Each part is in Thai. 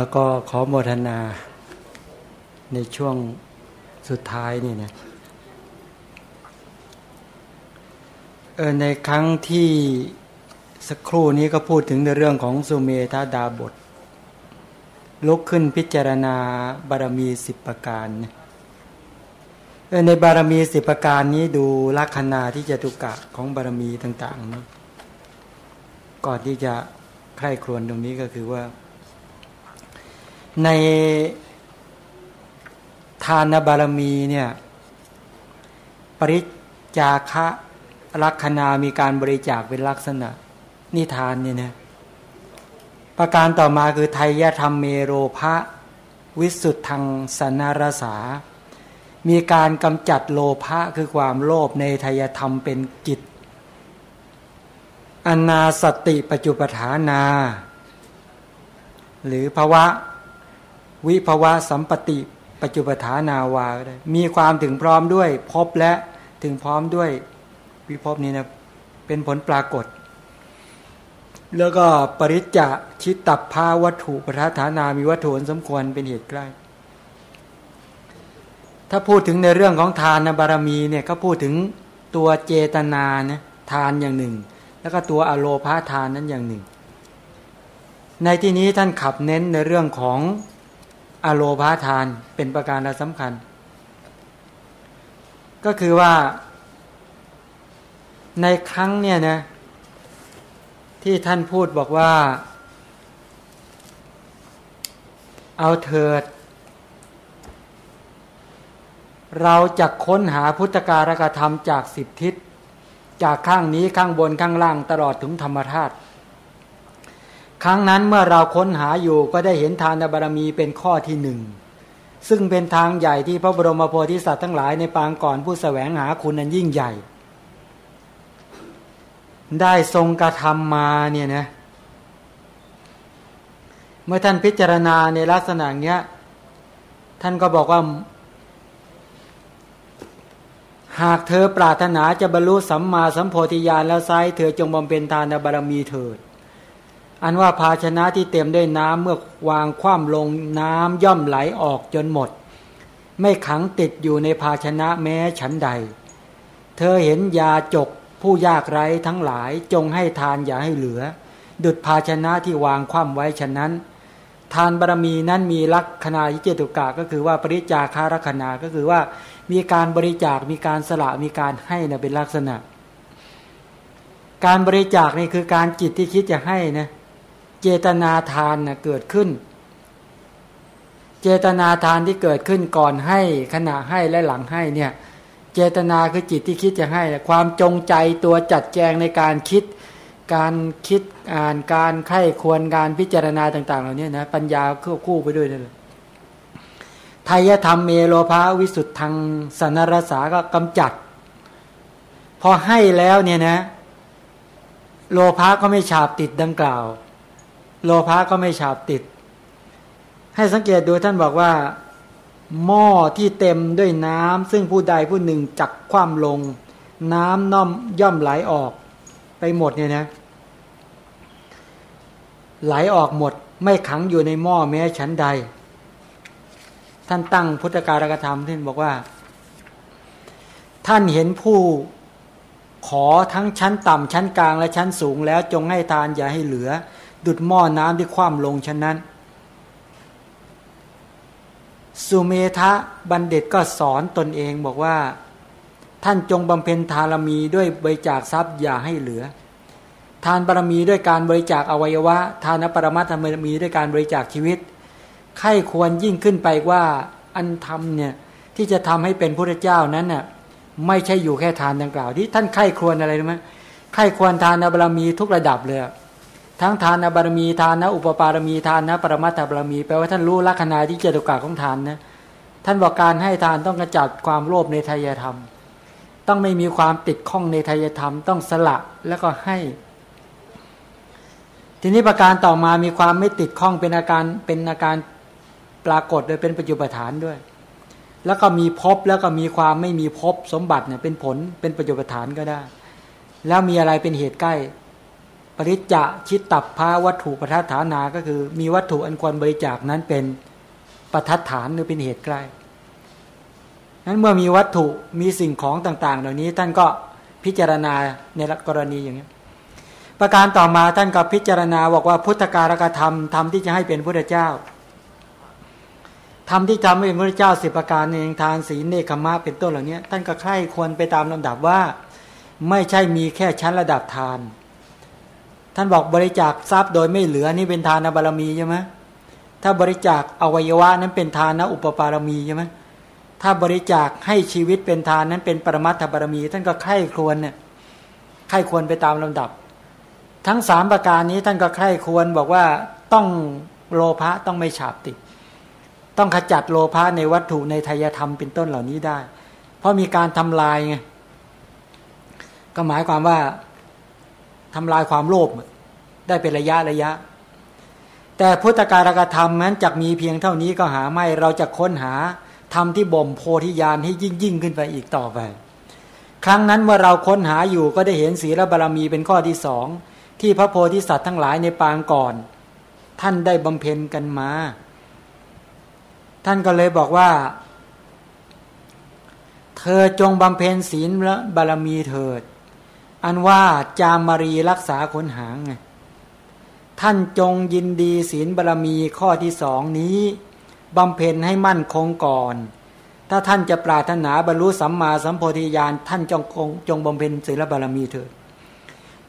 แล้วก็ขอโมทนาในช่วงสุดท้ายนี่นะเออในครั้งที่สักครู่นี้ก็พูดถึงในเรื่องของสุเมธาดาบท ลุกขึ้นพิจารณาบารมีสิบประการเออในบารมีสิบประการนี้ดูลักษณะที่จะตุกะของบารมีต่างๆนะก่อนที่จะใคร่ครวญตรงนี้ก็คือว่า ในทานบารมีเนี่ยปริจาคะลักษณะมีการบริจาคเป็นลักษณะ นิทานเนี่ยนะประการต่อมาคือไทยธรรมเมโรภะวิสุทธังสนารสา มีการกำจัดโลภะคือความโลภในไทยธรรมเป็นกิจอนาสติปัจจุปฐานา หรือภาวะ วิภาวะสัมปติ ปัจจุปฐานาวาได้มีความถึงพร้อมด้วยพบและถึงพร้อมด้วยวิภพนี้นะเป็นผลปรากฏ แล้วก็ปริจจะชิตตับภาวัตถุปทฐานามีวัตถุสมควรเป็นเหตุใกล้ ถ้าพูดถึงในเรื่องของทานบารมีเนี่ยก็พูดถึงตัวเจตนานะทานอย่างหนึ่ง แล้วก็ตัวอโลพาทานนั้นอย่างหนึ่ง ในที่นี้ท่านขับเน้นในเรื่องของ อโลพาทานเป็นประการสำคัญ ก็คือว่าในครั้งเนี่ยนะที่ท่านพูดบอกว่า เอาเถิด เราจะค้นหาพุทธการกธรรมจากสิบทิศ จากข้างนี้ข้างบนข้างล่างตลอดถึงธรรมธาตุ ครั้งนั้นเมื่อเราค้นหาอยู่ก็ได้เห็นทานบารมีเป็นข้อที่หนึ่งซึ่งเป็นทางใหญ่ที่พระบรมโพธิสัตว์ทั้งหลายในปางก่อนผู้สแสวงหาคุณนั้นยิ่งใหญ่ ได้ทรงกระทำมาเนี่ยนะเมื่อท่านพิจารณาในลักษณะเนี้ย ท่านก็บอกว่า หากเธอปรารถนาจะบรรลุสัมมาสัมโพธิญาณแล้วไซเธอจงบำเพ็ญทานบารมีเถิด อันว่าภาชนะที่เต็มด้วยน้ำเมื่อวางคว่ำลงน้ำย่อมไหลออกจนหมด ไม่ขังติดอยู่ในภาชนะแม้ฉันใด เธอเห็นยาจกผู้ยากไร้ทั้งหลายจงให้ทานอย่าให้เหลือ ดุดภาชนะที่วางคว่ำไว้ฉะนั้น ทานบารมีนั้นมีลักษณะยิเจตุกะก็คือว่าปริจาคารักษณาก็คือว่ามีการบริจาคมีการสละมีการให้นะเป็นลักษณะ การบริจาคนี่คือการจิตที่คิดจะให้นะ เจตนาทานนะเกิดขึ้น เจตนาทานที่เกิดขึ้นก่อนให้ขณะให้และหลังให้เนี่ยเจตนาคือจิตที่คิดจะให้ ความจงใจตัวจัดแจงในการคิด การคิดอ่านการไข้ควรการพิจารณาต่าง ๆ เหล่านี้นะปัญญาควบคู่ไปด้วยนั่นแหละทายธรรมเมโลภาวิสุทธังสนรสาก็กำจัด พอให้แล้วเนี่ยนะ โลภะก็ไม่ฉาบติดดังกล่าว โลภะก็ไม่ฉาบติด ให้สังเกตดูท่านบอกว่า หม้อที่เต็มด้วยน้ำซึ่งผู้ใดผู้หนึ่งจักคว่ำลง น้ำน้อมย่อมไหลออกไปหมดเนี่ยนะ ไหลออกหมด ไม่ขังอยู่ในหม้อแม้ชั้นใด ท่านตั้งพุทธการกธรรมท่านบอกว่า ท่านเห็นผู้ขอทั้งชั้นต่ำชั้นกลางและชั้นสูงแล้วจงให้ทานอย่าให้เหลือ ดุดหม้อน้ำที่คว่ำลงชั้นนั้น สุเมธะบัณฑิตก็สอนตนเองบอกว่า ท่านจงบำเพ็ญทานมีด้วยบริจาคทรัพย์อย่าให้เหลือ ทานบารมีด้วยการบริจาคอวัยวะ ทานปรมัตถบรมีด้วยการบริจาคชีวิตไข้ควรยิ่งขึ้นไปว่าอันธรรมเนี่ยที่จะทำให้เป็นพระเจ้านั้นน่ะไม่ใช่อยู่แค่ทานดังกล่าวที่ท่านไข้ควรอะไรรู้ไหมไข้ควรทานบารมีทุกระดับเลย ทั้งทานบารมีทานนะอุปปารมีทานนะปรมัตถบารมีแปลว่าท่านรู้ลักษณะที่เจตุกาของทานนะท่านบอกการให้ทานต้องกระจัดความโลภในทายธรรม ต้องไม่มีความติดข้องในทายธรรม ต้องสละแล้วก็ให้ ทีนี้ประการต่อมามีความไม่ติดข้องเป็นอาการเป็นอาการปรากฏโดยเป็นปัจจุบัฐานด้วย แล้วก็มีพบแล้วก็มีความไม่มีพบสมบัติเนี่ยเป็นผลเป็นปัจจุบัฐานก็ได้ แล้วมีอะไรเป็นเหตุใกล้ ริจาชิตตับพาวัตถุประทัดฐานาก็คือ มีวัตถุอันควรบริจาคนั้นเป็นประทัดฐานหรือเป็นเหตุใกล้นั้นเมื่อมีวัตถุมีสิ่งของต่าง ๆ เหล่านี้ท่านก็พิจารณาในกรณีอย่างนี้ ประการต่อมาท่านก็พิจารณาบอกว่าพุทธการกธรรมทำที่จะให้เป็นพระเจ้าทำที่ทำให้เป็นพระเจ้าสิบประการเองทานศีลเนคขมะเป็นต้นเหล่านี้ท่านก็ใคร่ควรไปตามลำดับว่า ไม่ใช่มีแค่ชั้นระดับทาน ท่านบอกบริจาคทรัพย์โดยไม่เหลือนี่เป็นทานบารมีใช่ไหมถ้าบริจาคอวัยวะนั้นเป็นทานอุปปารมีใช่ไหมถ้าบริจาคให้ชีวิตเป็นทานนั้นเป็นปรมัตถบารมี ท่านก็ใคร่ครวญเนี่ยใคร่ควรไปตามลำดับ ทั้งสามประการนี้ท่านก็ใคร่ควรบอกว่าต้องโลภะต้องไม่ฉาบติด ต้องขจัดโลภะในวัตถุในทายธรรมเป็นต้นเหล่านี้ได้ เพราะมีการทำลายไงก็หมายความว่า ทำลายความโลภได้เป็นระยะระยะ แต่พุทธการกธรรมนั้นจะมีเพียงเท่านี้ก็หาไม่เราจะค้นหาทำที่บ่มโพธิญาณให้ยิ่งยิ่งขึ้นไปอีกต่อไป ครั้งนั้นเมื่อเราค้นหาอยู่ก็ได้เห็นศีลบารมีเป็นข้อที่สองที่พระโพธิสัตว์ทั้งหลายในปางก่อน ท่านได้บำเพ็ญกันมา ท่านก็เลยบอกว่า เธอจงบำเพ็ญศีลและบารมีเถิด อันว่าจามารีรักษาขนหางไงท่านจงยินดีศีลบารมีข้อที่สองนี้บำเพ็ญให้มั่นคงก่อน ถ้าท่านจะปรารถนาบรรลุสัมมาสัมโพธิญาณท่านจงจงบำเพ็ญศีลบารมีเถิด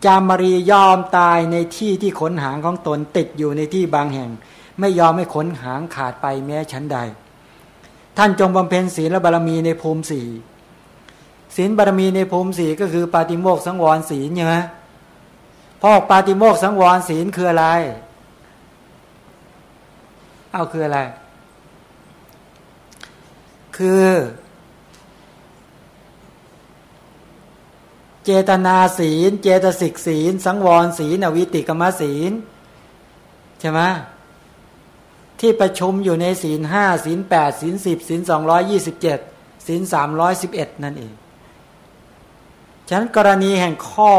จามรียอมตายในที่ที่ขนหางของตนติดอยู่ในที่บางแห่ง ไม่ยอมให้ขนหางขาดไปแม้ชั้นใด ท่านจงบำเพ็ญศีลบารมีในภูมิสี่ ศีลบารมีในภูมิสีก็คือปาติโมกสังวรศีลใช่ไหมพ่อปาติโมกสังวรศีลคืออะไร เอาคืออะไร คือ เจตนาศีล เจตสิกศีล สังวรศีลอวิติกรรมศีลใช่ไหมที่ประชุมอยู่ในศีลห้าศีลแปดศีลสิบศีลสองร้อยยี่สิบเจ็ดศีลสามร้อยสิบเอ็ดนั่นเอง ฉะนั้นกรณีแห่งข้อ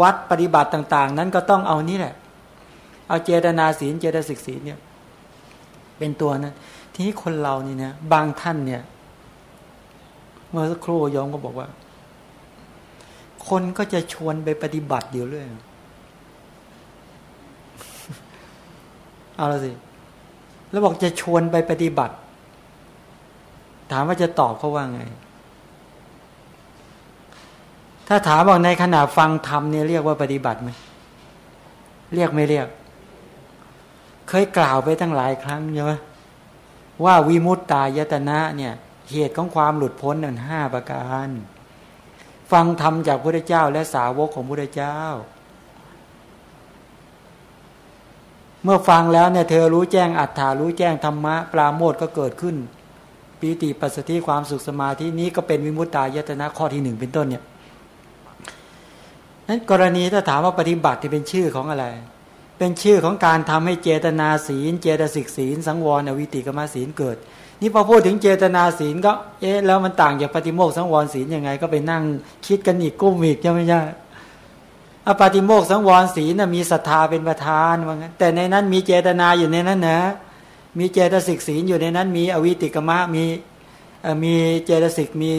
วัดปฏิบัติต่าง ๆ นั้นก็ต้องเอานี่แหละ เอาเจตนาศีลเจตสิกศีลเนี่ย เป็นตัวนั้นทีนี้คนเรานี่นะบางท่านเนี่ย เมื่อสักครู่ยอมก็บอกว่า คนก็จะชวนไปปฏิบัติเดียวเรื่อยเอาละสิ แล้วบอกจะชวนไปปฏิบัติ ถามว่าจะตอบเขาว่าไง ถ้าถามบอกในขณะฟังธรรมเนี่ยเรียกว่าปฏิบัติไหมเรียกไม่เรียก เคยกล่าวไปตั้งหลายครั้งใช่ไหมว่าวิมุตตายตนะเนี่ยเหตุของความหลุดพ้นนั่นห้าประการ ฟังธรรมจากพระเจ้าและสาวกของพระเจ้า เมื่อฟังแล้วเนี่ยเธอรู้แจ้งอัตถารู้แจ้งธรรมะ ปราโมทก็เกิดขึ้นปีติปัสสติความสุขสมาธินี้ก็เป็นวิมุตตายตนะข้อที่หนึ่งเป็นต้นเนี่ย นั้นกรณีถ้าถามว่าปฏิบัติที่เป็นชื่อของอะไร เป็นชื่อของการทำให้เจตนาศีล เจตสิกศีล สังวรอวิติกรรมศีลเกิด นี่พอพูดถึงเจตนาศีลก็เอ๊ะแล้วมันต่างจากปฏิโมกสังวรศีลยังไง ก็ไปนั่งคิดกันอีกกุ้มอีกใช่ไหมใช่อปฏิโมกสังวรศีลมีศรัทธาเป็นประธานว่างั้นแต่ในนั้นมีเจตนาอยู่ในนั้นนะมีเจตสิกศีลอยู่ในนั้น มีอวิติกมะมีมีเจตสิกมี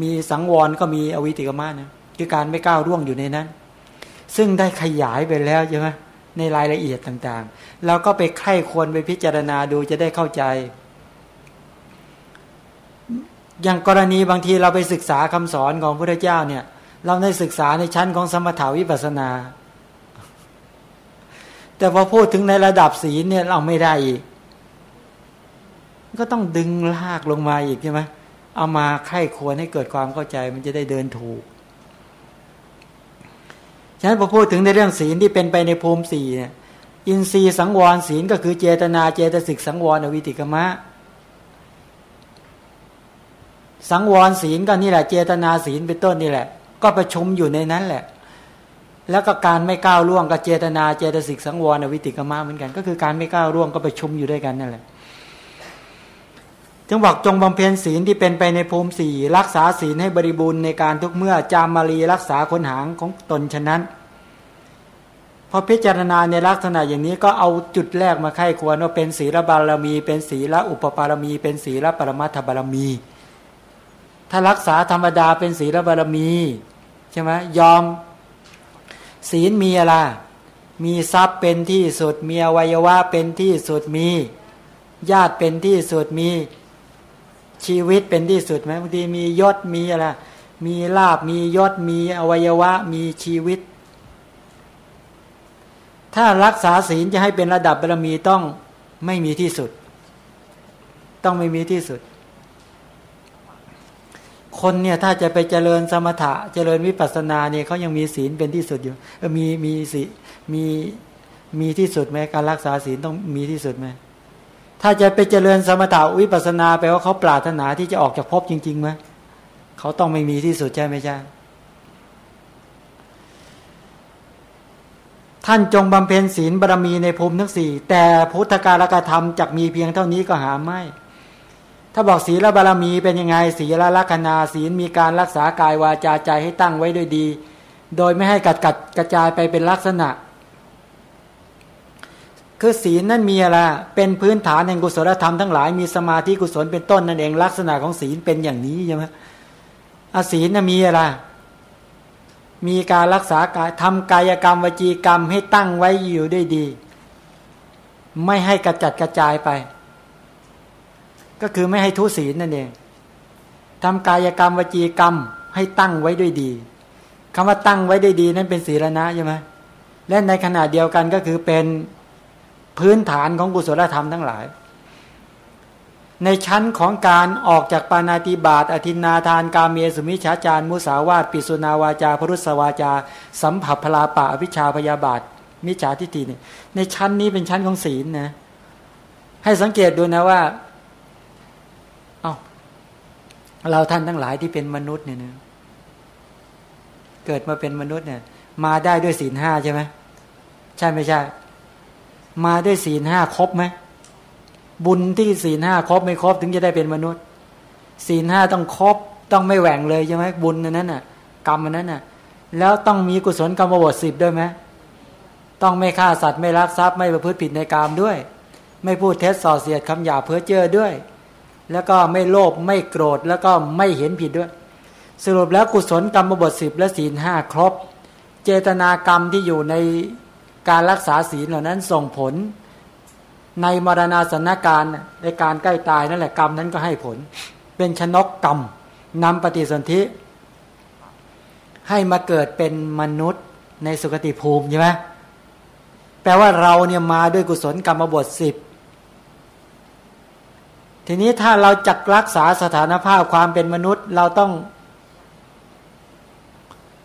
มีสังวรก็มีอวิติกมะนะ คือการไม่ก้าวร่วงอยู่ในนั้น ซึ่งได้ขยายไปแล้วใช่ไหมในรายละเอียดต่างๆ เราก็ไปไข้ควรไปพิจารณาดูจะได้เข้าใจ อย่างกรณีบางทีเราไปศึกษาคำสอนของพระเจ้าเนี่ย เราได้ศึกษาในชั้นของสมถาวิปัสนา แต่พอพูดถึงในระดับศีลเนี่ยเราไม่ได้อีก ก็ต้องดึงลากลงมาอีกใช่ไหมเอามาไข้ควรให้เกิดความเข้าใจมันจะได้เดินถูก ฉะนั้นพอพูดถึงในเรื่องศีลที่เป็นไปในภูมิสี่เนี่ยอินทรีย์สังวรศีลก็คือเจตนาเจตสิกสังวรอวิติกมะ สังวรศีลก็นี่แหละเจตนาศีลเป็นต้นนี่แหละ ก็ประชุมอยู่ในนั้นแหละ แล้วก็การไม่ก้าวล่วงกับเจตนาเจตสิกสังวรอวิติกมาเหมือนกัน ก็คือการไม่ก้าวล่วงก็ประชุมอยู่ด้วยกันนั่นแหละ จึงบอกจงบำเพ็ญศีลที่เป็นไปในภูมิสี่รักษาศีลให้บริบูรณ์ในการทุกเมื่อจามารีรักษาคนหางของตนฉะนั้นพอพิจารณาในลักษณะอย่างนี้ก็เอาจุดแรกมาไข้ควรว่าเป็นศีลบารมี เป็นศีลอุปปารมี เป็นศีลปรมัตถบารมี ถ้ารักษาธรรมดาเป็นศีลบารมีใช่ไหมยอม ศีลมีอะไรมีทรัพย์เป็นที่สุดมีอวัยวะเป็นที่สุดมี ญาติเป็นที่สุดมี ชีวิตเป็นที่สุดไหมบางทีมียศมีอะไรมีลาบมียศมีอวัยวะมีชีวิต ถ้ารักษาศีลจะให้เป็นระดับบารมีต้องไม่มีที่สุด ต้องไม่มีที่สุด คนเนี่ยถ้าจะไปเจริญสมถะ เจริญวิปัสสนาเนี่ยเขายังมีศีลเป็นที่สุดอยู่มีมีศีมีมีที่สุดไหมการรักษาศีลต้องมีที่สุดไหม ถ้าจะไปเจริญสมถาวิปัสนาแปลว่าเขาปรารถนาที่จะออกจากภพจริงๆไหมเขาต้องไม่มีที่สุดใช่ไหมใช่ท่านจงบำเพ็ญศีลบารมีในภูมิทั้งสี่แต่พุทธการกธรรมจักมีเพียงเท่านี้ก็หาไม่ ถ้าบอกศีลบารมีเป็นยังไงศีลลักนาศีลมีการรักษากายวาจาใจให้ตั้งไว้ด้วยดี โดยไม่ให้กัดกัดกระจายไปเป็นลักษณะ คือศีลนั่นมีอะไรเป็นพื้นฐานแห่งกุศลธรรมทั้งหลายมีสมาธิกุศลเป็นต้นนั่นเองลักษณะของศีลเป็นอย่างนี้ใช่ไหมอาศีลน่ะมีอะไรมีการรักษากายทำกายกรรมวจีกรรมให้ตั้งไว้อยู่ได้ดี ไม่ให้กระจัดกระจายไป ก็คือไม่ให้ทุศีลนั่นเองทำกายกรรมวจีกรรมให้ตั้งไว้ด้วยดีคำว่าตั้งไว้ได้ดี นั้นเป็นศีลนะใช่ไหมและในขณะเดียวกันก็คือเป็น พื้นฐานของกุศลธรรมทั้งหลาย ในชั้นของการออกจากปานาติบาตอธินาทานกาเมสุมิชาจารมุสาวาตปิสุนาวาจาพรุสวาจา สัมผัสพลาปะอวิชาพยาบาท มิจฉาทิฏฐิเนี่ยในชั้นนี้เป็นชั้นของศีลนะ ให้สังเกตดูนะว่าเอาเราท่านทั้งหลายที่เป็นมนุษย์เนี่ยนะเกิดมาเป็นมนุษย์เนี่ย มาได้ด้วยศีลห้าใช่ไหมใช่ไม่ใช่ มาได้ศีลห้าครบไหมบุญที่ศีลห้าครบไม่ครบถึงจะได้เป็นมนุษย์ ศีลห้าต้องครบต้องไม่แหว่งเลยใช่ไหมบุญนั้นน่ะ กรรมนั้นน่ะ แล้วต้องมีกุศลกรรมบทสิบด้วยไหมต้องไม่ฆ่าสัตว์ไม่รักทรัพย์ไม่ประพฤติผิดในกรรมด้วย ไม่พูดเท็จส่อเสียดคำหยาเพ้อเจ้อด้วย แล้วก็ไม่โลภไม่โกรธแล้วก็ไม่เห็นผิดด้วย สรุปแล้วกุศลกรรมบทสิบและศีลห้าครบ เจตนากรรมที่อยู่ใน การรักษาศีลเหล่านั้นส่งผล ในมรณาสนการในการใกล้ตายนั่นแหละกรรมนั้นก็ให้ผล เป็นชนกกรรมนำปฏิสนธิให้มาเกิดเป็นมนุษย์ในสุคติภูมิใช่ไหมแปลว่าเราเนี่ยมาด้วยกุศลกรรมบทสิบทีนี้ถ้าเราจักรักษาสถานภาพความเป็นมนุษย์ เราต้อง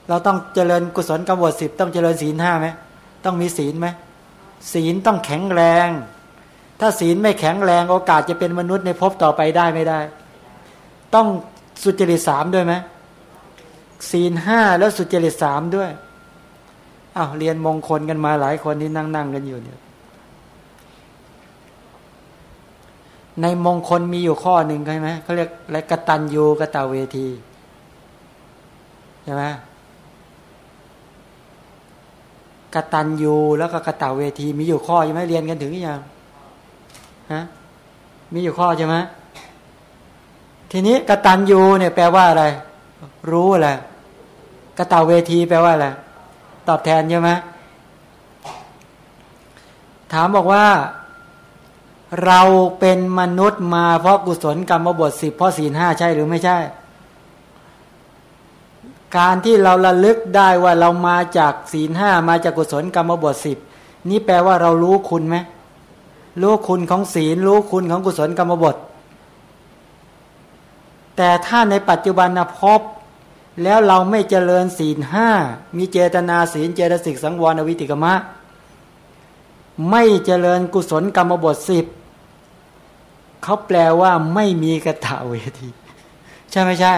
เราต้องเจริญกุศลกรรมบทสิบต้องเจริญศีลห้าไหม ต้องมีศีลไหมศีลต้องแข็งแรง ถ้าศีลไม่แข็งแรงโอกาสจะเป็นมนุษย์ในภพต่อไปได้ไม่ได้ ต้องสุจริตสามด้วยไหมศีลห้าแล้วสุจริตสามด้วยอ้าวเรียนมงคลกันมาหลายคนที่นั่งนั่งกันอยู่เนี่ย ในมงคลมีอยู่ข้อหนึ่งใช่ไหมเขาเรียกอะไรกตัญญูกตเวทีใช่ไหม กตันยูแล้วก็กตาเวที มีอยู่ข้อใช่ไหมเรียนกันถึงหรือยังฮะมีอยู่ข้อใช่ไหมทีนี้กตันยูเนี่ยแปลว่าอะไร รู้อะไรกตาเวทีแปลว่าอะไรตอบแทนใช่ไหมถามบอกว่า เราเป็นมนุษย์มาเพราะกุศลกรรมบทสิบเพราะศีลห้าใช่หรือไม่ใช่ การที่เราระลึกได้ว่าเรามาจากศีลห้ามาจากกุศลกรรมบทสิบนี่แปลว่าเรารู้คุณไหมรู้คุณของศีล รู้คุณของกุศลกรรมบท แต่ถ้าในปัจจุบันนะพบแล้วเราไม่เจริญศีลห้ามีเจตนาศีลเจตสิกสังวรวิติกมะ ไม่เจริญกุศลกรรมบทสิบเขาแปลว่าไม่มีกระถาเวที ใช่ไหมใช่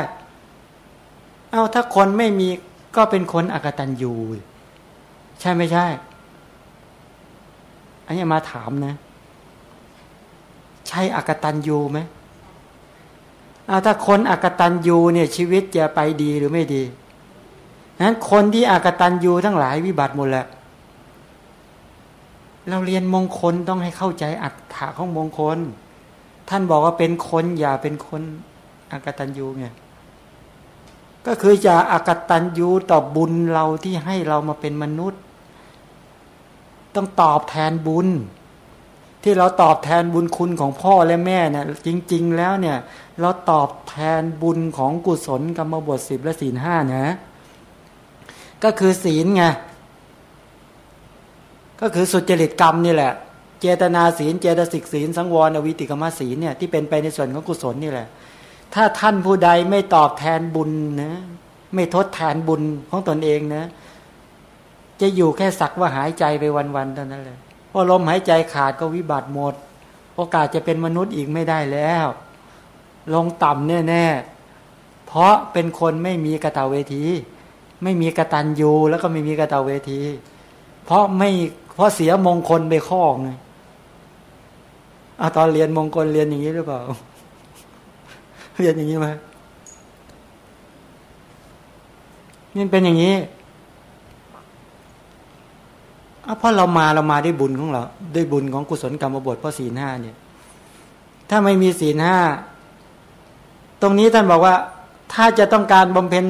เอาถ้าคนไม่มีก็เป็นคนอกตันยูใช่ไม่ใช่ อันนี้มาถามนะ ใช่อกตันยูไหมเอาถ้าคนอกตันยูเนี่ยชีวิตจะไปดีหรือไม่ดีนั้นคนที่อกตันยูทั้งหลายวิบัติหมดแหละเราเรียนมงคลต้องให้เข้าใจอัตถะของมงคล ท่านบอกว่าเป็นคนอย่าเป็นคนอกตันยูไง ก็คือจะอากตันยูต่อบุญเราที่ให้เรามาเป็นมนุษย์ ต้องตอบแทนบุญ ที่เราตอบแทนบุญคุณของพ่อและแม่เนี่ยจริง ๆ แล้วเนี่ย เราตอบแทนบุญของกุศลกรรมบทสิบและศีลห้านะก็คือศีลไงก็คือสุจริตกรรมนี่แหละ เจตนาศีล เจตสิกศีล สังวรอวิติกรรมศีลเนี่ยที่เป็นไปในส่วนของกุศลนี่แหละ ถ้าท่านผู้ใดไม่ตอบแทนบุญนะ ไม่ทดแทนบุญของตนเองนะ จะอยู่แค่สักว่าหายใจไปวันๆเท่านั้นเลยพอลมหายใจขาดก็วิบัติหมด โอกาสจะเป็นมนุษย์อีกไม่ได้แล้ว ลงต่ำแน่ๆเพราะเป็นคนไม่มีกระตาเวที ไม่มีกระตันยูแล้วก็ไม่มีกระตาเวที เพราะไม่เพราะเสียมงคลไปข้อไงอาตอนเรียนมงคลเรียนอย่างนี้หรือเปล่า เรียนอย่างนี้ไหมนี่เป็นอย่างนี้เพราะเรามาเรามาด้วยบุญของเราด้วยบุญของกุศลกรรมบทเพราะศีลห้าเนี่ย ถ้าไม่มีศีลห้าตรงนี้ท่านบอกว่า ถ้าจะต้องการบำเพ็ญ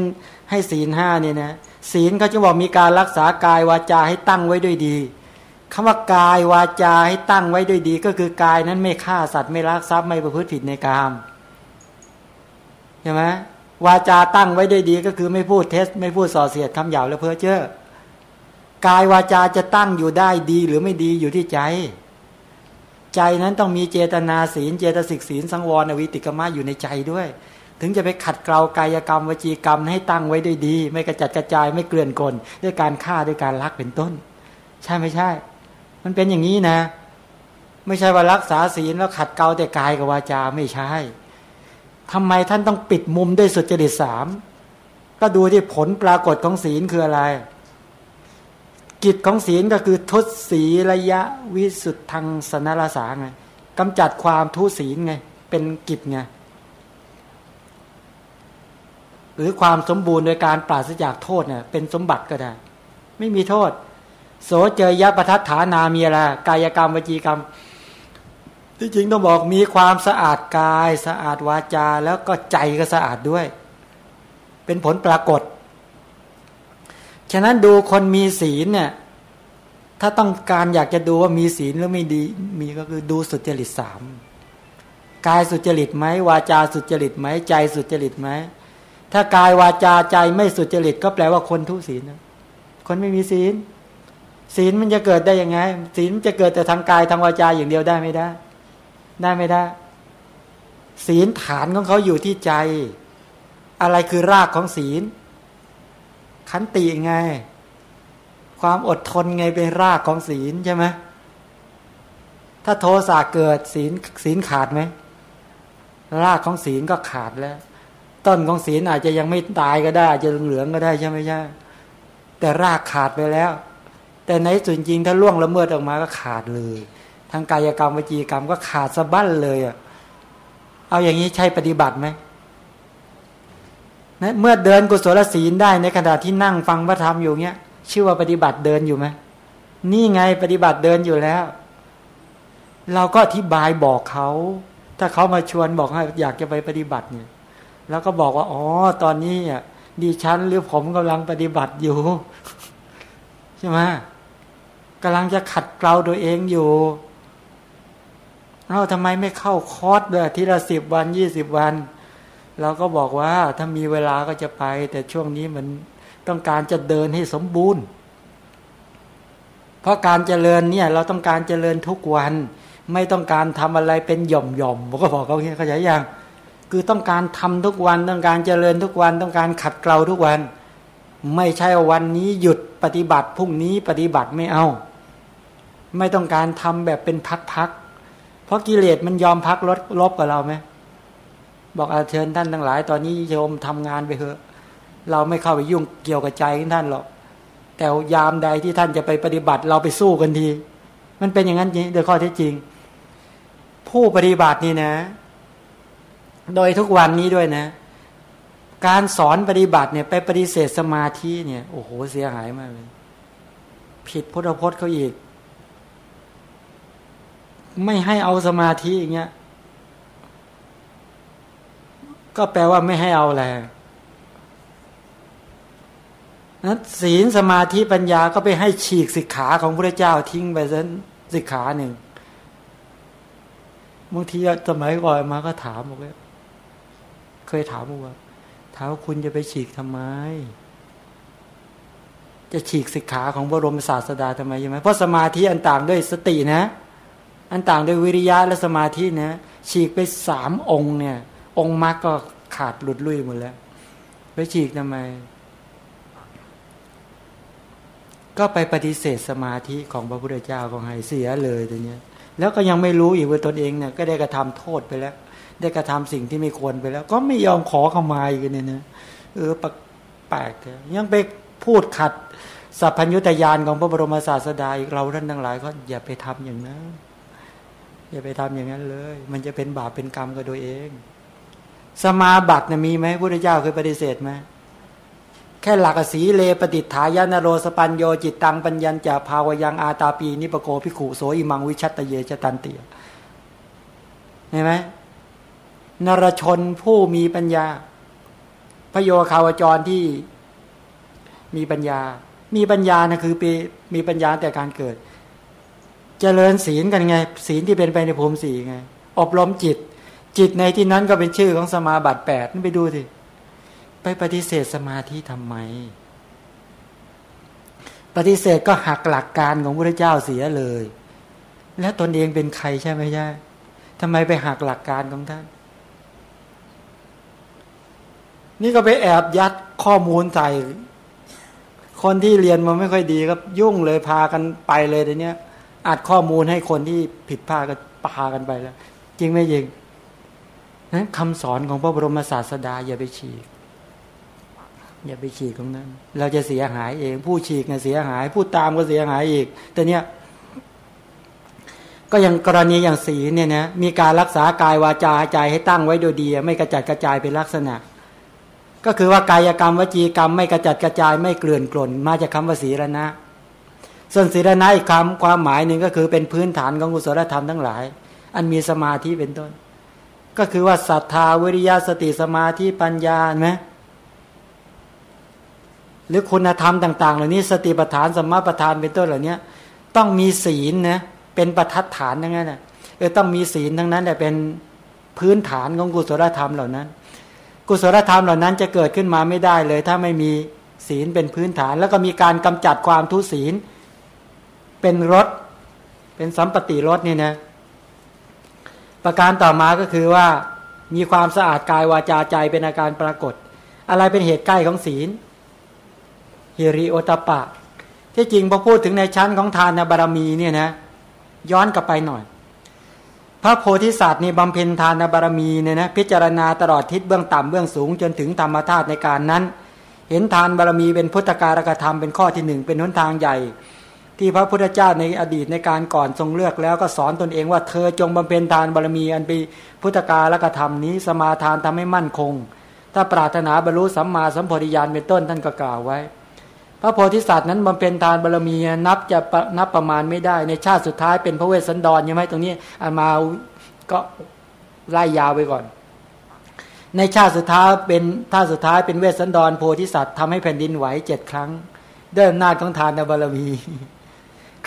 ให้ศีลห้าเนี่ยนะศีลเขาจะบอกมีการรักษากายวาจาให้ตั้งไว้ด้วยดีคำว่ากายวาจาให้ตั้งไว้ด้วยดี ก็คือกายนั้นไม่ฆ่าสัตว์ไม่ลักทรัพย์ไม่ประพฤติผิดในกาม ช่ไหมวาจาตั้งไว้ได้ดีก็คือไม่พูดเท็จไม่พูดส่อเสียดคำหยาบและเพ้อเจ้อกายวาจาจะตั้งอยู่ได้ดีหรือไม่ดีอยู่ที่ใจ ใจนั้นต้องมีเจตนาศีล เจตสิกศีลสังวรอวิติกรรมะอยู่ในใจด้วย ถึงจะไปขัดเกลากายกรรมวจีกรรมให้ตั้งไว้ด้วยดี ไม่กระจัดกระจายไม่เกลื่อนกลด้วยการฆ่าด้วยการลักเป็นต้น ใช่ไม่ใช่ มันเป็นอย่างนี้นะ ไม่ใช่ว่ารักษาศีลแล้วขัดเกลาแต่กายกับวาจาไม่ใช่ ทำไมท่านต้องปิดมุมด้วยสุจริตสามก็ดูที่ผลปรากฏของศีลคืออะไร กิจของศีลก็คือทุศีระยะวิสุทธังสนรสาไงกำจัดความทุศีลไง เป็นกิจไงหรือความสมบูรณ์โดยการปราศจากโทษเนี่ยเป็นสมบัติก็ได้ ไม่มีโทษ โสเจยะปทัฏฐานามีอะไรกายกรรมวจีกรรม ที่จริงต้องบอกมีความสะอาดกาย สะอาดวาจาแล้วก็ใจก็สะอาดด้วย เป็นผลปรากฏ ฉะนั้นดูคนมีศีลเนี่ยถ้าต้องการอยากจะดูว่ามีศีลหรือไม่ดีมีก็คือดูสุจริตสามกายสุจริตไหมวาจาสุจริตไหมใจสุจริตไหมถ้ากายวาจาใจไม่สุจริต ก็แปลว่าคนทุศีลคนไม่มีศีล ศีลมันจะเกิดได้ยังไง ศีลจะเกิดแต่ทางกายทางวาจาอย่างเดียวได้ไม่ได้ ได้ไม่ได้ ศีลฐานของเขาอยู่ที่ใจ อะไรคือรากของศีล ขันติไง ความอดทนไงเป็นรากของศีลใช่ไหมถ้าโทสะเกิดศีลศีลขาดไหมรากของศีลก็ขาดแล้ว ต้นของศีลอาจจะยังไม่ตายก็ได้อาจจะเหลืองก็ได้ใช่ไหมใช่แต่รากขาดไปแล้ว แต่ในส่วนจริงถ้าล่วงละเมิดออกมาก็ขาดเลย ทางกายกรรมวจีกรรมก็ขาดสะบั้นเลยอะเอาอย่างนี้ใช่ปฏิบัติไหมนะเมื่อเดินกุศลศีลได้ในขณะที่นั่งฟังพระธรรมอยู่เนี้ยชื่อว่าปฏิบัติเดินอยู่ไหมนี่ไงปฏิบัติเดินอยู่แล้ว เราก็อธิบายบอกเขา ถ้าเขามาชวนบอกให้อยากจะไปปฏิบัติเนี่ย แล้วก็บอกว่าอ๋อตอนนี้ดิฉันหรือผมกำลังปฏิบัติอยู่ ใช่ไหมกำลังจะขัดเกลาตัวเองอยู่ เราทำไมไม่เข้าคอร์สเลยทีละสิบวันยี่สิบวัน เราก็บอกว่าถ้ามีเวลาก็จะไป แต่ช่วงนี้มันต้องการจะเดินให้สมบูรณ์ เพราะการเจริญเนี่ยเราต้องการเจริญทุกวัน ไม่ต้องการทำอะไรเป็นหย่อมหย่อมผมก็บอกเขาเขาใจยังคือต้องการทำทุกวันต้องการเจริญทุกวัน ต้องการขัดเกลาทุกวัน ไม่ใช่วันนี้หยุดปฏิบัติพรุ่งนี้ปฏิบัติไม่เอา ไม่ต้องการทำแบบเป็นพักๆ เพราะกิเลสมันยอมพักลดลบกับเราไหมบอกอาเชิญท่านทั้งหลาย ตอนนี้โยมทำงานไปเถอะ เราไม่เข้าไปยุ่งเกี่ยวกับใจของท่านหรอก แต่ยามใดที่ท่านจะไปปฏิบัติเราไปสู้กันที มันเป็นอย่างนั้นจริงโดยข้อเท็จจริง ผู้ปฏิบัตินี่นะ โดยทุกวันนี้ด้วยนะ การสอนปฏิบัติเนี่ยไปปฏิเสธสมาธิเนี่ยโอ้โหเสียหายมากเลยผิดพุทธพจน์เขาอีก ไม่ให้เอาสมาธิอย่างเงี้ย ก็แปลว่าไม่ให้เอาแรนั้นศีลสมาธิปัญญาก็ไปให้ฉีกสิกขาของพระเจ้าทิ้งไปซะสิกขาหนึ่งบางทีสมัยก่อนมาก็ถามบอกว่าเคยถามว่าถามว่าคุณจะไปฉีกทำไม จะฉีกสิกขาของบรมศาสดาทำไมใช่ไหมเพราะสมาธิอันต่างด้วยสตินะ อันต่างด้วยวิริยะและสมาธินะฉีกไปสามองค์เนี่ย องค์มรรคก็ขาดหลุดลุ่ยหมดแล้วไปฉีกทำไม ก็ไปปฏิเสธสมาธิของพระพุทธเจ้าของไฮเสียเลยตัวเนี้ย แล้วก็ยังไม่รู้อีกว่าตนเองเนี่ยก็ได้กระทำโทษไปแล้ว ได้กระทำสิ่งที่ไม่ควรไปแล้ว ก็ไม่ยอมขอเข้ามาอีกเนี่ยนะเออแปลกยังไปพูดขัดสัพพัญญุตยานของพระบรมศาสดาอีกเราท่านทั้งหลายก็อย่าไปทำอย่างนั้น อย่าไปทำอย่างนั้นเลย มันจะเป็นบาปเป็นกรรมกับตัวเอง สมาบัตินะมีไหมพระพุทธเจ้าเคยปฏิเสธไหมแค่หลักสีเลปฏิฐายานโรสปัญโยจิตตังปัญญัญจะภาวยังอาตาปีนิปโกพิขุโสอิมังวิชัตเยจตันเตียเห็นไหมนรชนผู้มีปัญญา พระโยคาวจรที่มีปัญญา มีปัญญานะคือมีปัญญาแต่การเกิด เจริญศีลกันไง ศีลที่เป็นไปในภูมิสีไง อบรมจิต จิตในที่นั้นก็เป็นชื่อของสมาบัติแปดนั่นไปดูสิไปปฏิเสธสมาธิทำไม ปฏิเสธก็หักหลักการของพระเจ้าเสียเลย แล้วตนเองเป็นใครใช่ไหมใช่ทำไมไปหักหลักการของท่าน นี่ก็ไปแอบยัดข้อมูลใส่คนที่เรียนมาไม่ค่อยดีก็ยุ่งเลยพากันไปเลยเดี๋ยวนี้ อัดข้อมูลให้คนที่ผิดพลาดก็พากันไปแล้ว จริงไหมจริงนั้นคำสอนของพระบรมศาสดา อย่าไปฉีก อย่าไปฉีกตรงนั้น เราจะเสียหายเอง ผู้ฉีกเนี่ยเสียหาย ผู้ตามก็เสียหายอีก แต่เนี้ยก็อย่างกรณีอย่างสีเนี่ยนะมีการรักษากายวาจาใจให้ตั้งไว้โดยดีไม่กระจัดกระจายเป็นลักษณะ ก็คือว่ากายกรรมวจีกรรมไม่กระจัดกระจายไม่เกลื่อนกล่น มาจากคาว่าศีรณะ ส่วนศีรณะอีกคำความหมายหนึ่งก็คือเป็นพื้นฐานของกุศลธรรมทั้งหลาย อันมีสมาธิเป็นต้น ก็คือว่าศรัทธาวิริยะสติสมาธิปัญญาไหมหรือคุณธรรมต่าง ๆ เหล่านี้ สติปัฏฐานสมาปัฏฐานเป็นต้นเหล่านี้ต้องมีศีลนะเป็นประทัดฐานทั้งนั้นเออต้องมีศีลทั้งนั้นแต่เป็นพื้นฐานของกุศลธรรมเหล่านั้น กุศลธรรมเหล่านั้นจะเกิดขึ้นมาไม่ได้เลย ถ้าไม่มีศีลเป็นพื้นฐาน แล้วก็มีการกำจัดความทุศีล เป็นรถ เป็นสัมปติรถนี่นะประการต่อมาก็คือว่ามีความสะอาดกายวาจาใจเป็นอาการปรากฏ อะไรเป็นเหตุใกล้ของศีลฮิริโอตปะ ที่จริงพอพูดถึงในชั้นของทานบารมีเนี่ยนะย้อนกลับไปหน่อย พระโพธิสัตว์นี่บำเพ็ญทานบารมีเนี่ยนะพิจารณาตลอดทิศเบื้องต่ำเบื้องสูงจนถึงธรรมธาตุในการนั้น เห็นทานบารมีเป็นพุทธการกธรรมเป็นข้อที่หนึ่งเป็นหนทางใหญ่ ที่พระพุทธเจ้าในอดีตในการก่อนทรงเลือกแล้วก็สอนตนเองว่าเธอจงบำเพ็ญทานบารมีอันเป็นพุทธการกธรรมนี้สมาทานทำให้มั่นคง ถ้าปรารถนาบรรลุสัมมาสัมโพธิญาณเป็นต้นท่านก็กล่าวไว้ พระโพธิสัตว์นั้นบำเพ็ญทานบารมีนับจะนับประมาณไม่ได้ ในชาติสุดท้ายเป็นพระเวสสันดรยังไหมตรงนี้อามาก็ไล่ยาวไปก่อน ในชาติสุดท้ายเป็นท่าสุดท้ายเป็นเวสสันดรโพธิสัตว์ทำให้แผ่นดินไหวเจ็ดครั้งด้วยอำนาจของทานบารมี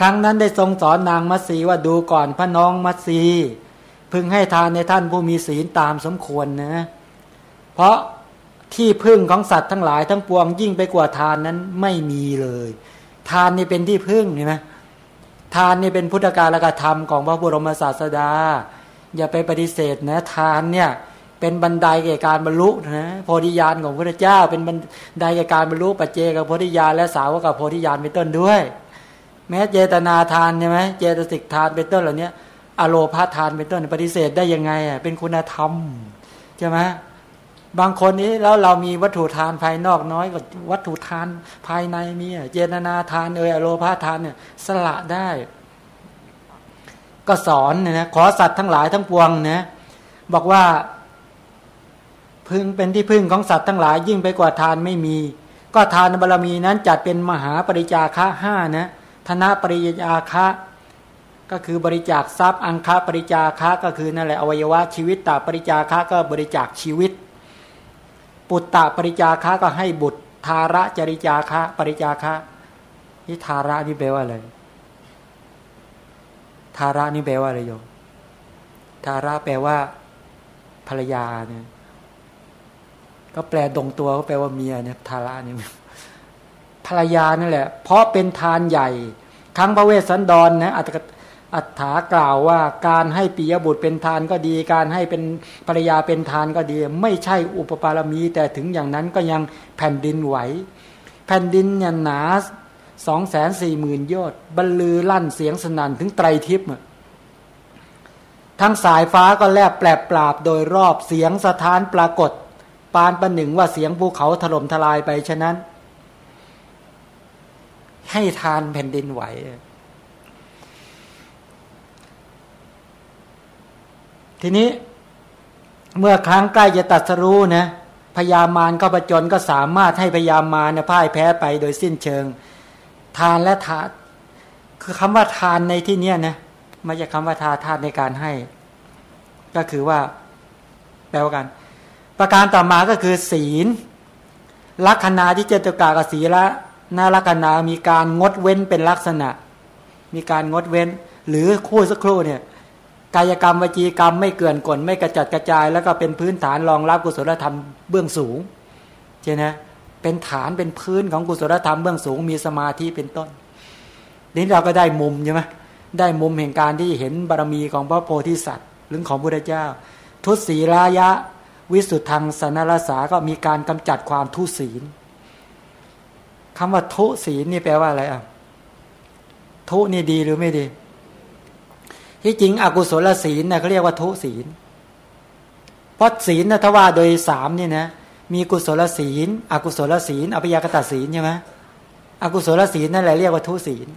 ครั้งนั้นได้ทรงสอนนางมัตสีว่าดูก่อนพระน้องมัตสีพึงให้ทานในท่านผู้มีศีลตามสมควรนะ เพราะที่พึ่งของสัตว์ทั้งหลายทั้งปวงยิ่งไปกว่าทานนั้นไม่มีเลย ทานนี่เป็นที่พึ่งเห็นไหมทานนี่เป็นพุทธการละกธรรมของพระบรมศาสดา อย่าไปปฏิเสธนะทานเนี่ยเป็นบันไดแก่การบรรลุนะโพธิญาณของพระเจ้า เป็นบันไดแก่การบรรลุปัจเจกับโพธิญาณและสาวกับโพธิญาณเป็นต้นด้วย แม้เจตนาทานใช่ไหมเจตสิกทานเป็นต้นเหล่านี้อโลพาทานเป็นต้นปฏิเสธได้ยังไงอะเป็นคุณธรรมใช่ไหมบางคนนี้แล้วเรามีวัตถุทานภายนอกน้อยกว่าวัตถุทานภายในมีเจตนาทานเอออโลพาทานเนี่ยสละได้ ก็สอนนะขอสัตว์ทั้งหลายทั้งปวงนะบอกว่า พึงเป็นที่พึ่งของสัตว์ทั้งหลายยิ่งไปกว่าทานไม่มี ก็ทานบารรมีนั้นจัดเป็นมหาปริจาคะห้านะ ธนปริยาคะก็คือบริจาคทรัพย์อังคาปริจาคะก็คือนั่นแหละอวัยวะชีวิตตาปริจาคะก็บริจาคชีวิต ปุตตะปริจาคะก็ให้บุตร ทาระจริจาคะปริจาคะนี่ทาระนี่แปลว่าอะไรทาระนี่แปลว่าอะไรโยมทาระแปลว่า ภรรยาเนี่ยก็แปลตรงตัวก็แปลว่าเมียเนี่ยทาระนี่ภรรยานั่นแหละ เพราะเป็นทานใหญ่ ครั้งพระเวสสันดรนนะอัตอัฏฐากล่าวว่าการให้ปิยบุตรเป็นทานก็ดี การให้เป็นภรรยาเป็นทานก็ดี ไม่ใช่อุปปารมี แต่ถึงอย่างนั้นก็ยังแผ่นดินไหว แผ่นดินเนี่ยหนาสองแสนสี่หมื่นยอดบรรลือลั่นเสียงสนั่นถึงไตรทิพย์ทั้งสายฟ้าก็แลบแปลบปราบโดยรอบเสียงสะท้านปรากฏ ปานประหนึ่งว่าเสียงภูเขาถล่มทลายไปฉะนั้น ให้ทานแผ่นดินไหว ทีนี้เมื่อครั้งใกล้จะตัดสรู้นะพยามารก็ประจนก็สามารถให้พยามารนะพ่ายแพ้ไปโดยสิ้นเชิง ทานและทานคือคำว่าทานในที่เนี้ยนะไม่ใช่คำว่าทาทานในการให้ ก็คือว่าแปลว่ากัน ประการต่อมาก็คือศีลลักษณะที่เจตกากับศีละ นาลักษณะมีการงดเว้นเป็นลักษณะ มีการงดเว้น หรือคู่สักครู่เนี่ยกายกรรมวจีกรรมไม่เกินกลไม่กระจัดกระจาย แล้วก็เป็นพื้นฐานรองรับกุศลธรรมเบื้องสูงใช่ไหมเป็นฐานเป็นพื้นของกุศลธรรมเบื้องสูง มีสมาธิเป็นต้นนี้เราก็ได้มุมใช่ไหมได้มุมแห่งการที่เห็นบารมีของพระโพธิสัตว์หรือของพระเจ้า ทุศีรายะ วิสุทธังสนรสาก็มีการกำจัดความทุศีล คำว่าทุศีลนี่แปลว่าอะไรอะทุนี่ดีหรือไม่ดี ที่จริงอกุศลศีลนะเขาเรียกว่าทุศีลเพราะศีลนะถ้าว่าโดยสามนี่นะมีกุศลศีล อกุศลศีลอภิยากตศีลใช่ไหมอกุศลศีลนั่นแหละเรียกว่าทุศีล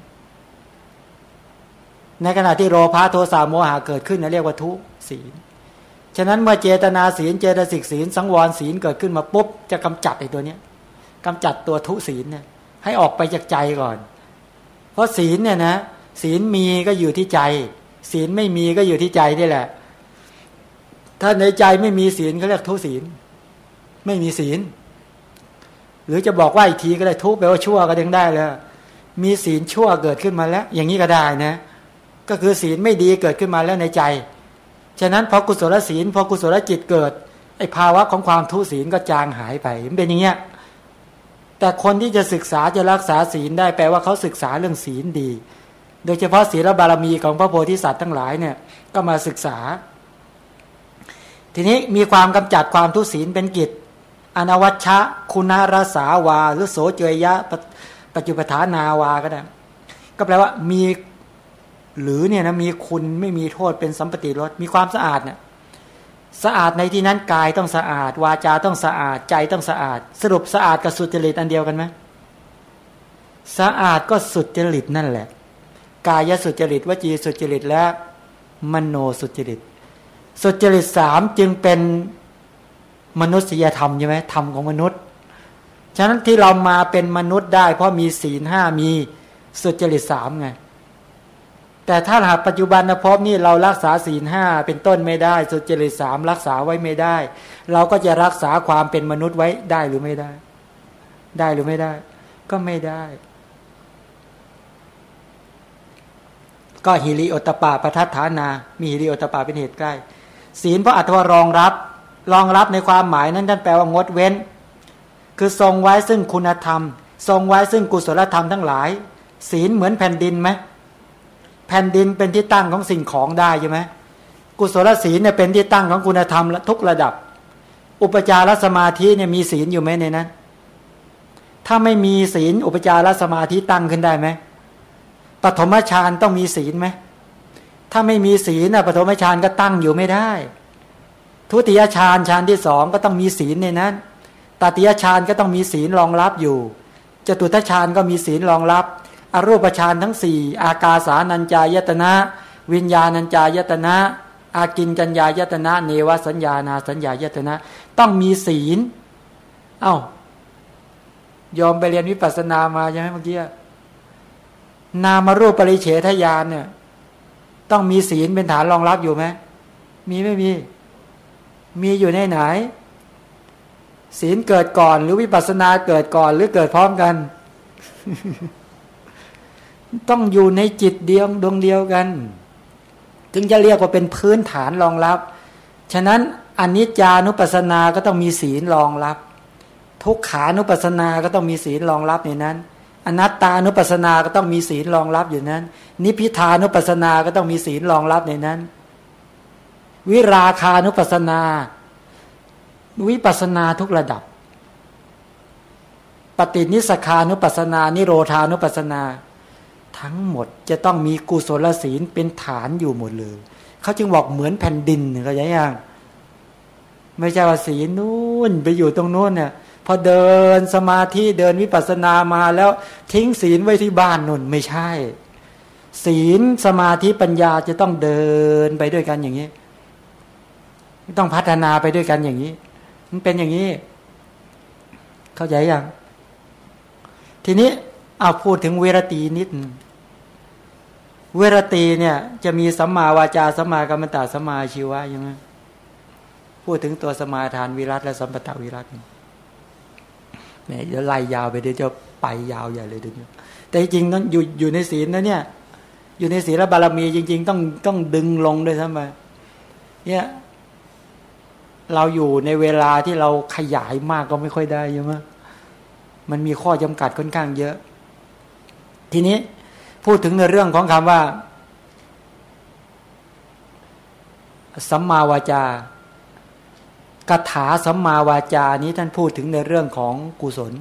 ในขณะที่โลภะโทสะโมหะเกิดขึ้นนะเรียกว่าทุศีล ฉะนั้นเมื่อเจตนาศีล เจตสิกศีล สังวรศีลเกิดขึ้นมาปุ๊บจะกำจัดไอ้ตัวเนี้ย กำจัดตัวทุศีลเนี่ยให้ออกไปจากใจก่อน เพราะศีลเนี่ยนะศีลมีก็อยู่ที่ใจ ศีลไม่มีก็อยู่ที่ใจนี่แหละ ถ้าในใจไม่มีศีลเขาเรียกทุศีล ไม่มีศีล หรือจะบอกว่าอีกทีก็ได้ทุแปลว่าชั่วก็ยังได้เลยมีศีลชั่วเกิดขึ้นมาแล้ว อย่างนี้ก็ได้นะ ก็คือศีลไม่ดีเกิดขึ้นมาแล้วในใจ ฉะนั้นพอกุศลศีลพอกุศลจิตเกิดไอภาวะของความทุศีลก็จางหายไปมันเป็นอย่างเงี้ย แต่คนที่จะศึกษาจะรักษาศีลได้แปลว่าเขาศึกษาเรื่องศีลดี โดยเฉพาะศีลบารมีของพระโพธิสัตว์ทั้งหลายเนี่ยก็มาศึกษา ทีนี้มีความกำจัดความทุศีลเป็นกิจ อนวัชชะ คุณารสาวา หรือโสเจยยะปัจจุปฐานาวาก็ได้ ก็แปลว่ามีหรือเนี่ยนะมีคุณไม่มีโทษเป็นสัมปติรสมีความสะอาดเนี่ย สะอาดในที่นั้นกายต้องสะอาด วาจาต้องสะอาดใจต้องสะอาด สรุปสะอาดกับสุจริตอันเดียวกันไหมสะอาดก็สุจริตนั่นแหละ กายสุจริตวจีสุจริตและมโนสุจริต สุจริตสามจึงเป็นมนุษยธรรมใช่ไหมธรรมของมนุษย์ ฉะนั้นที่เรามาเป็นมนุษย์ได้ เพราะมีศีลห้ามีสุจริตสามไง แต่ถ้าหากปัจจุบันนะพบนี่เรารักษาศีลห้าเป็นต้นไม่ได้สุจริตสามรักษาไว้ไม่ได้ เราก็จะรักษาความเป็นมนุษย์ไว้ได้หรือไม่ได้ ได้หรือไม่ได้ ก็ไม่ได้ ก็ฮิริโอตปาประทัดฐานา มีฮิริโอตปาเป็นเหตุใกล้ ศีลเพราะอัตวรองรับ รองรับในความหมายนั้นท่านแปลว่างดเว้น คือทรงไว้ซึ่งคุณธรรม ทรงไว้ซึ่งกุศลธรรมทั้งหลาย ศีลเหมือนแผ่นดินไหม ผ่นดินเป็นที่ตั้งของสิ่งของได้ใช่ไหมกุศลศีลเนี่ยเป็นที่ตั้งของคุณธรรมทุกระดับ อุปจารสมาธิเนี่ยมีศีลอยู่ไหมในนั้น ถ้าไม่มีศีลอุปจารสมาธิตั้งขึ้นได้ไหมปฐมฌานต้องมีศีลไหมถ้าไม่มีศีลนะปฐมฌานก็ตั้งอยู่ไม่ได้ ทุติยฌานฌานที่สองก็ต้องมีศีลในนั้นตติยฌานก็ต้องมีศีลรองรับอยู่จตุตฌานก็มีศีลรองรับ อรูปฌานทั้งสี่อากาสานัญจายตนะ วิญญาณัญจายตนะ อากินจัญญายตนะ เนวสัญญานาสัญญายตนะ ต้องมีศีล เอา้ายอมไปเรียนวิปัสสนามาใช่ไหมเมื่อกี้นามารูปปริเฉทยานเนี่ย ต้องมีศีลเป็นฐานรองรับอยู่ไหมมีไม่มี มีอยู่ในไหน ศีลเกิดก่อนหรือวิปัสสนาเกิดก่อนหรือเกิดพร้อมกัน ต้องอยู่ในจิตเดียวดวงเดียวกันจึงจะเรียกว่าเป็นพื้นฐานรองรับ ฉะนั้นอนนิจจานุปัสสนาก็ต้องมีศีลรองรับ ทุกขานุปัสสนาก็ต้องมีศีลรองรับในนั้น อนัตตานุปัสสนาก็ต้องมีศีลรองรับอยู่นั้น นิพิทานุปัสสนาก็ต้องมีศีลรองรับในนั้น วิราคานุปัสสนา วิปัสสนาทุกระดับ ปฏินิสขานุปัสสนา นิโรธานุปัสสนา ทั้งหมดจะต้องมีกุศลศีลเป็นฐานอยู่หมดเลย เขาจึงบอกเหมือนแผ่นดินเขาอย่างยังไม่ใช่ว่าศีลนู่นไปอยู่ตรงนู้นเนี่ยพอเดินสมาธิเดินวิปัสสนามาแล้วทิ้งศีลไว้ที่บ้านนุ่นไม่ใช่ ศีลสมาธิปัญญาจะต้องเดินไปด้วยกันอย่างนี้ ต้องพัฒนาไปด้วยกันอย่างนี้ มันเป็นอย่างนี้ เข้าใจยังทีนี้เอาพูดถึงเวรตีนิด เวรตีเนี่ยจะมีสัมมาวาจาสัมมากรรมตาสัมมาชีวะยังไงพูดถึงตัวสมาทานวิรัตและสัมปตาวิรัตเนี่ยจะไล่ยาวไปเดี๋ยวจะไปยาวใหญ่เลยเดี๋ยวแต่จริงต้องอยู่อยู่ในศีลนะเนี่ย อยู่ในศีลบารมีจริง ๆ ต้องต้องดึงลงด้วยซ้ำไปเนี่ยเราอยู่ในเวลาที่เราขยายมากก็ไม่ค่อยได้ใช่ไหมมันมีข้อจำกัดค่อนข้างเยอะ ทีนี้ พูดถึงในเรื่องของคำว่า สัมมาวาจากถาสัมมาวาจานี้ท่านพูดถึงในเรื่องของกุศล